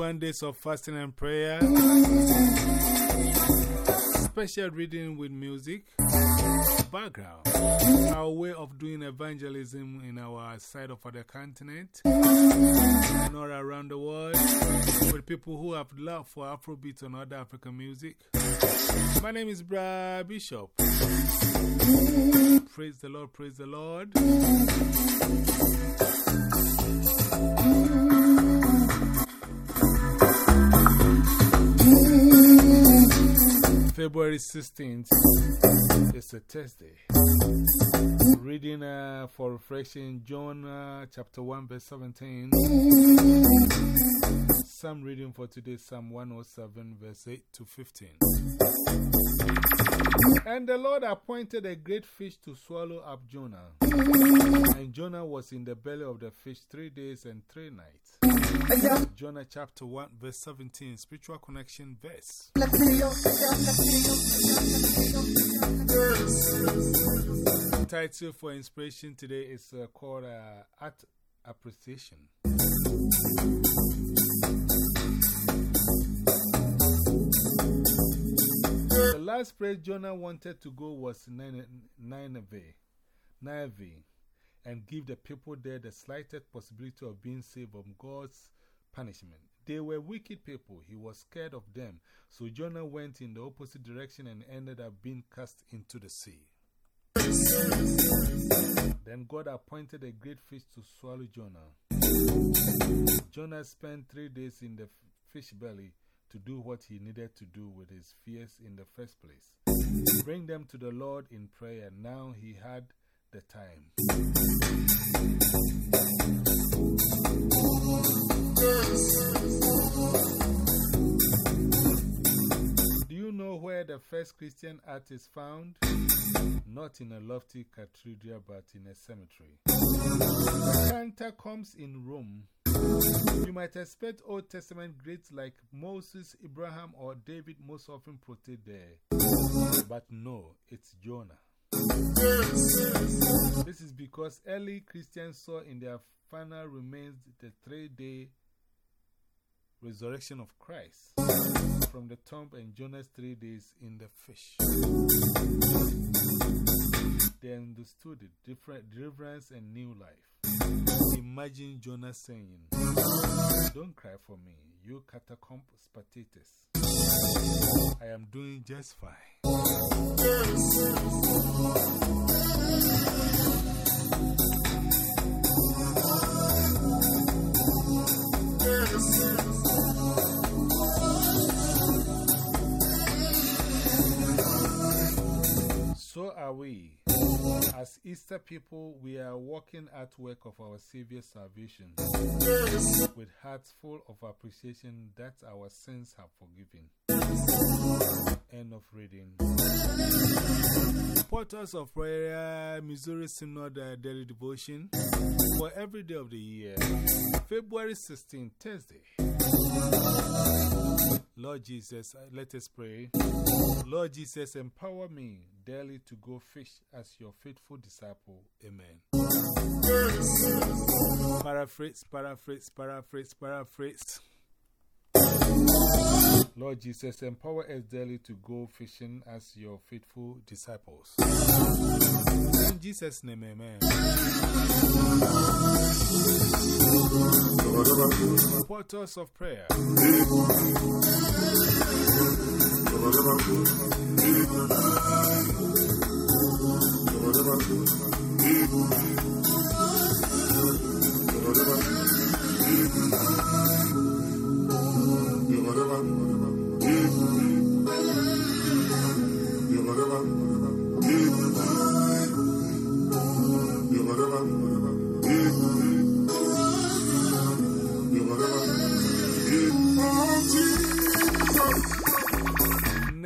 21 days of fasting and prayer. Special reading with music. Background. Our way of doing evangelism in our side of the continent and around the world with people who have love for Afrobeat and other African music. My name is Bra Bishop. Praise the Lord, praise the Lord. February 16th is a Thursday. Reading uh, for reflection John uh, chapter 1, verse 17. Psalm reading for today Psalm 107, verse 8 to 15. And the Lord appointed a great fish to swallow up Jonah. And Jonah was in the belly of the fish three days and three nights. Jonah chapter 1, verse 17, spiritual connection verse. Title for inspiration today is uh, called uh, Art Appreciation. Last place Jonah wanted to go was Nineveh, Nineveh, and give the people there the slightest possibility of being saved from God's punishment. They were wicked people. He was scared of them. So Jonah went in the opposite direction and ended up being cast into the sea. Then God appointed a great fish to swallow Jonah. Jonah spent three days in the fish belly to do what he needed to do with his fears in the first place. Bring them to the Lord in prayer. Now he had the time. Do you know where the first Christian art is found? Not in a lofty cathedral, but in a cemetery. The comes in Rome. You might expect Old Testament greats like Moses, Abraham, or David most often portrayed there. But no, it's Jonah. This is because early Christians saw in their final remains the three day resurrection of Christ from the tomb and Jonah's three days in the fish. They understood it, different deliverance and new life. Imagine Jonah saying, Don't cry for me, you catacomb spectators. I am doing just fine. So are we. As Easter people, we are walking at work of our Savior's salvation with hearts full of appreciation that our sins have forgiven. End of reading. Portals of Prayer, Missouri Synod uh, Daily Devotion for every day of the year. February 16, Thursday. Lord Jesus, let us pray. Lord Jesus, empower me daily to go fish as your faithful disciple. Amen. Paraphrase, paraphrase, paraphrase, paraphrase. Lord Jesus, empower us daily to go fishing as your faithful disciples. In Jesus' name, amen. Portals of prayer. Thank you.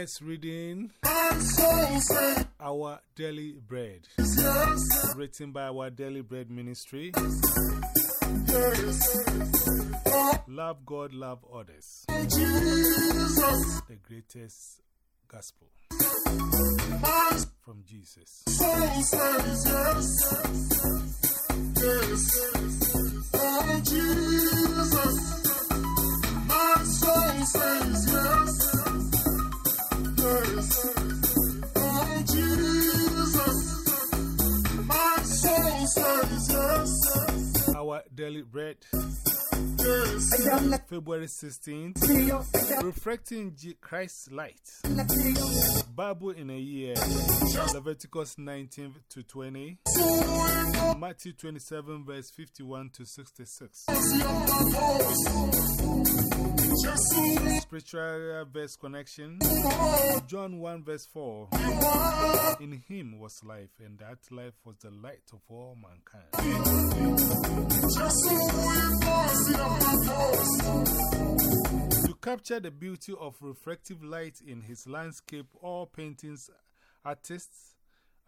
Next reading Our Daily Bread. Written by Our Daily Bread Ministry. Love God, love others. The greatest gospel from Jesus. Our daily bread. February 16th, reflecting Christ's light. Bible in a year, Leviticus 19 to 20, Matthew 27, verse 51 to 66. Spiritual verse connection, John 1, verse 4. In him was life, and that life was the light of all mankind. To capture the beauty of reflective light in his landscape, all paintings artists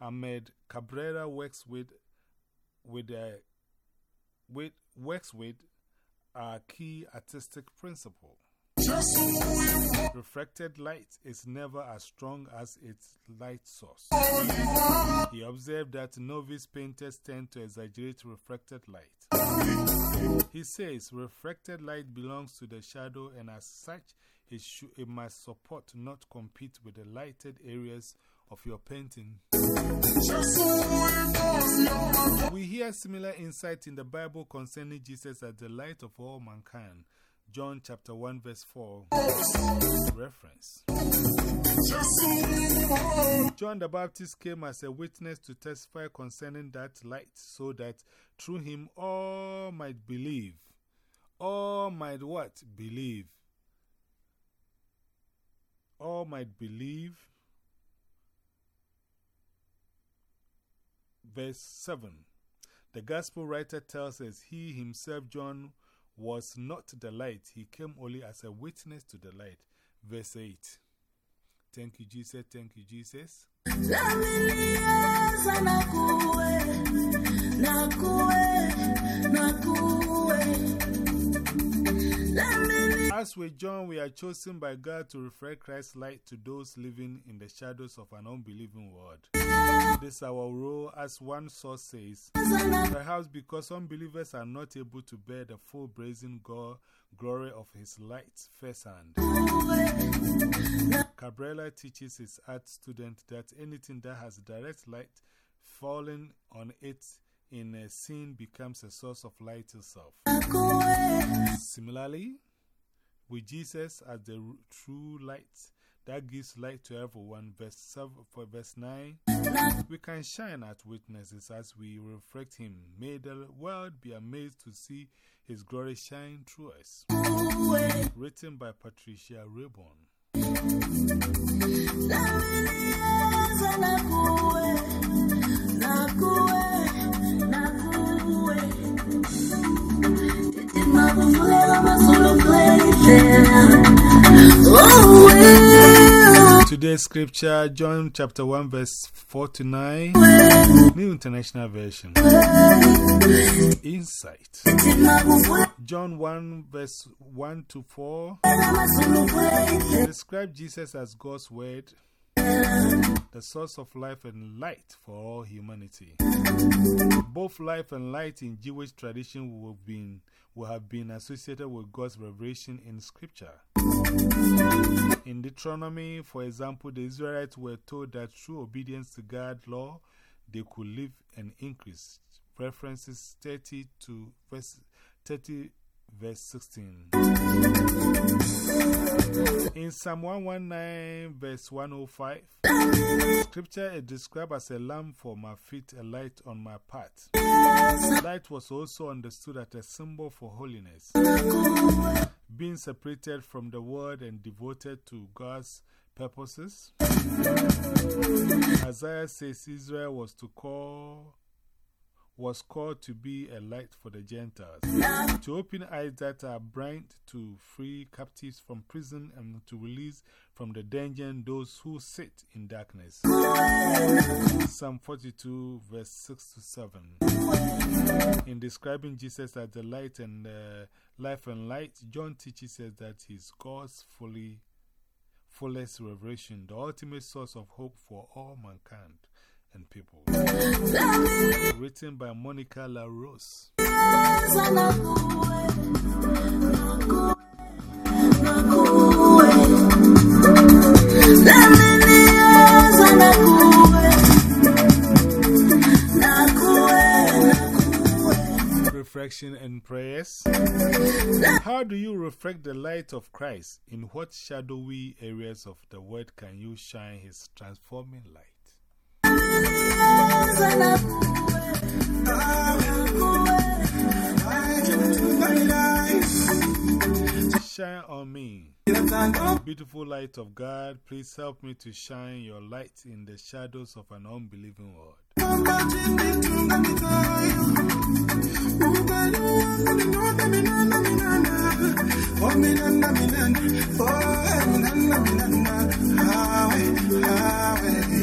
Armand Cabrera works with, with, uh, with, works with a key artistic principle. Reflected light is never as strong as its light source. He observed that novice painters tend to exaggerate reflected light. He says reflected light belongs to the shadow, and as such, it, it must support, not compete with the lighted areas of your painting. We hear similar insight in the Bible concerning Jesus as the light of all mankind. John chapter 1 verse 4 reference. John the Baptist came as a witness to testify concerning that light so that through him all might believe. All might what? Believe. All might believe. Verse 7. The gospel writer tells us he himself, John, was not the light, he came only as a witness to the light. Verse 8. Thank you, Jesus. Thank you, Jesus. As with John, we are chosen by God to reflect Christ's light to those living in the shadows of an unbelieving world. This is our role, as one source says, perhaps because unbelievers are not able to bear the full brazen glory of His light firsthand. Cabrera teaches his art students that anything that has direct light falling on it in a scene becomes a source of light itself. Similarly, with Jesus as the true light that gives light to everyone, verse, 7, for verse 9, we can shine as witnesses as we reflect Him. May the world be amazed to see His glory shine through us. Written by Patricia Raybon. Today's scripture, John chapter 1, verse 4 to 9, New International Version. Insight. John 1, verse 1 to 4 describe Jesus as God's Word, the source of life and light for all humanity. Both life and light in Jewish tradition will, been, will have been associated with God's revelation in Scripture. In Deuteronomy, for example, the Israelites were told that through obedience to God's law, they could live and increase. References 30 to verse 30 verse 16. In Psalm 119, verse 105, scripture is described as a lamp for my feet, a light on my path. Light was also understood as a symbol for holiness, being separated from the world and devoted to God's purposes. Isaiah says Israel was to call was called to be a light for the Gentiles, to open eyes that are blind, to free captives from prison, and to release from the dungeon those who sit in darkness. Psalm 42, verse 6 to 7. In describing Jesus as the light and uh, life and light, John teaches us that he is God's fully, fullest revelation, the ultimate source of hope for all mankind and people. Written by Monica La Rose. reflection and prayers. How do you reflect the light of Christ? In what shadowy areas of the world can you shine His transforming light? Shine on me. Beautiful light of God, please help me to shine your light in the shadows of an unbelieving world.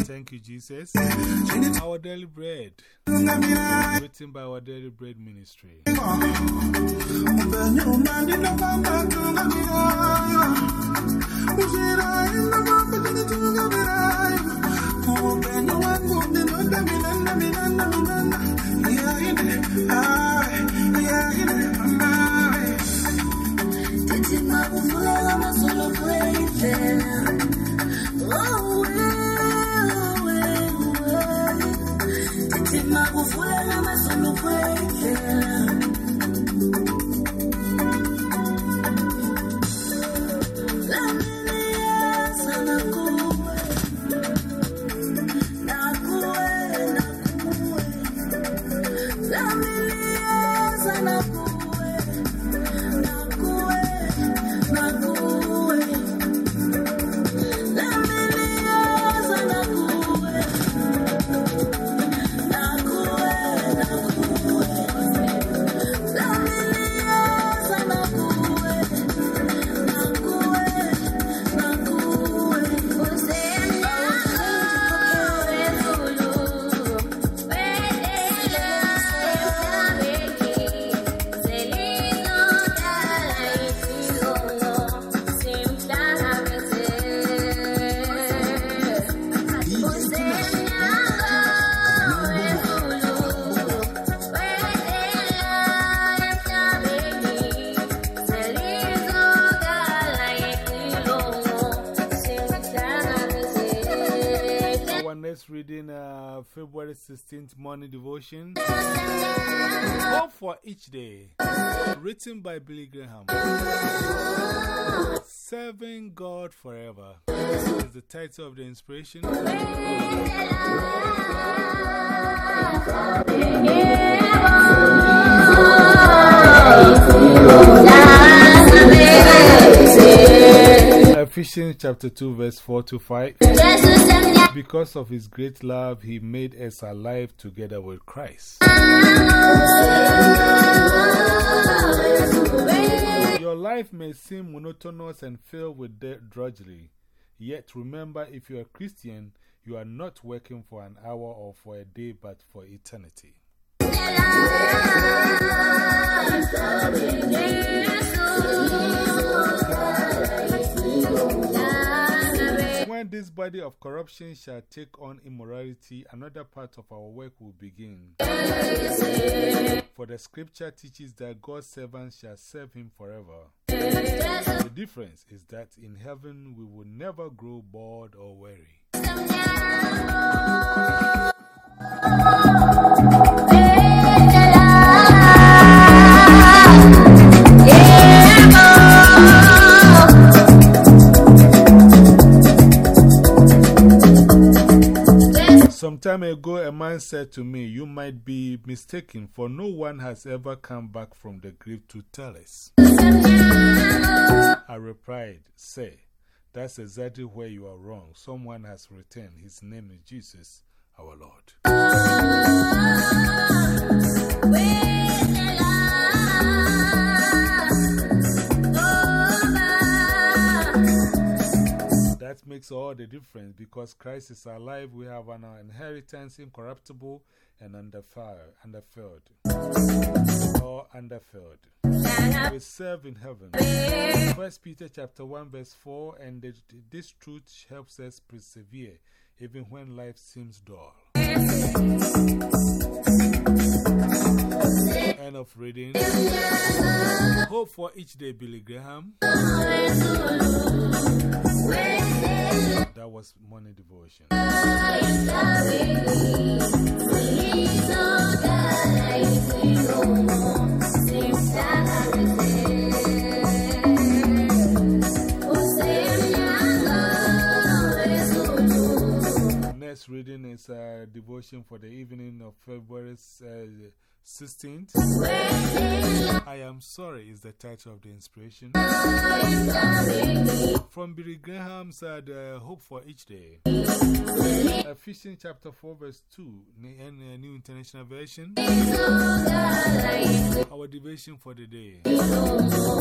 Thank you, Jesus. Our daily bread, written by our daily bread ministry. Reading 16th morning devotion. Hope for each day. Written by Billy Graham. Serving God Forever is the title of the inspiration. Ephesians chapter 2, verse 4 to 5. Because of his great love, he made us alive together with Christ. Your life may seem monotonous and filled with drudgery. Yet remember, if you are a Christian, you are not working for an hour or for a day, but for eternity. When this body of corruption shall take on immorality, another part of our work will begin. For the scripture teaches that God's servants shall serve him forever. The difference is that in heaven we will never grow bored or weary. Some time ago, a man said to me, You might be mistaken, for no one has ever come back from the grave to tell us. I replied, Say, that's exactly where you are wrong. Someone has returned. His name is Jesus, our Lord. That makes all the difference because Christ is alive. We have an inheritance incorruptible and undefiled, undefiled, or undefiled. We serve in heaven. First Peter chapter 1 verse 4 and the, this truth helps us persevere even when life seems dull. Of reading. Hope for each day, Billy Graham. That was morning devotion. Next reading is a devotion for the evening of February uh, 16th. I am sorry is the title of the inspiration. From Billy Graham's uh, Hope for Each Day. Ephesians chapter 4, verse 2, in the New International Version. Our devotion for the day.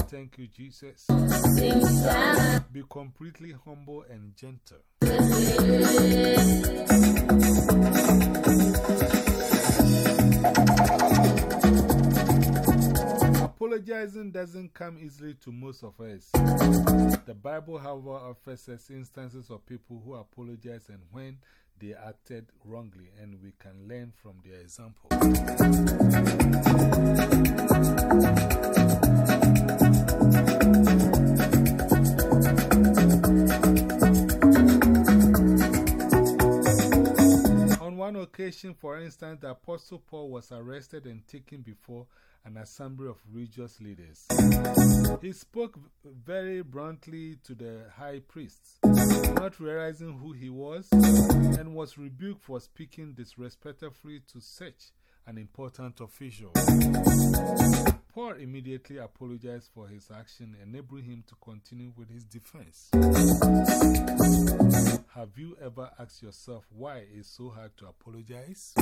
Thank you, Jesus. Be completely humble and gentle. Apologizing doesn't come easily to most of us. The Bible, however, offers us instances of people who apologize and when they acted wrongly, and we can learn from their example. On one occasion, for instance, the Apostle Paul was arrested and taken before an assembly of religious leaders. He spoke very bluntly to the high priests, not realizing who he was, and was rebuked for speaking disrespectfully to such an important official. Paul immediately apologized for his action, enabling him to continue with his defense. Have you ever asked yourself why it's so hard to apologize?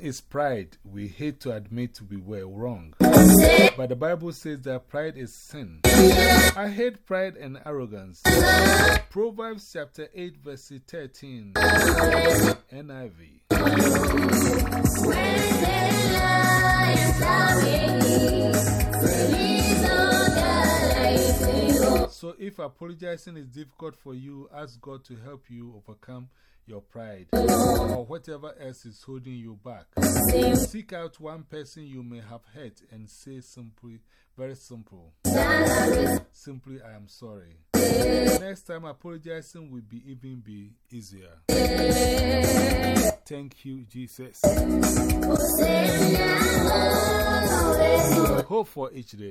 Is pride. We hate to admit we were wrong. But the Bible says that pride is sin. I hate pride and arrogance. Proverbs chapter 8, verse 13. NIV. So, if apologizing is difficult for you, ask God to help you overcome your pride or whatever else is holding you back. Seek out one person you may have hurt and say simply, very simple. Simply, I am sorry. Next time, apologizing will be even be easier. Thank you, Jesus. Hope for each day.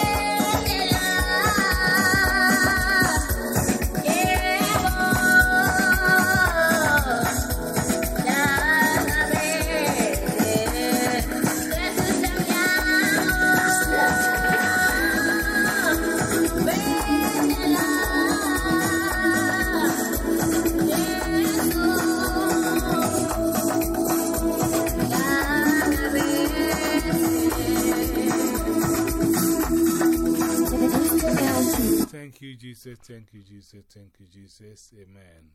Thank you, Jesus. Amen.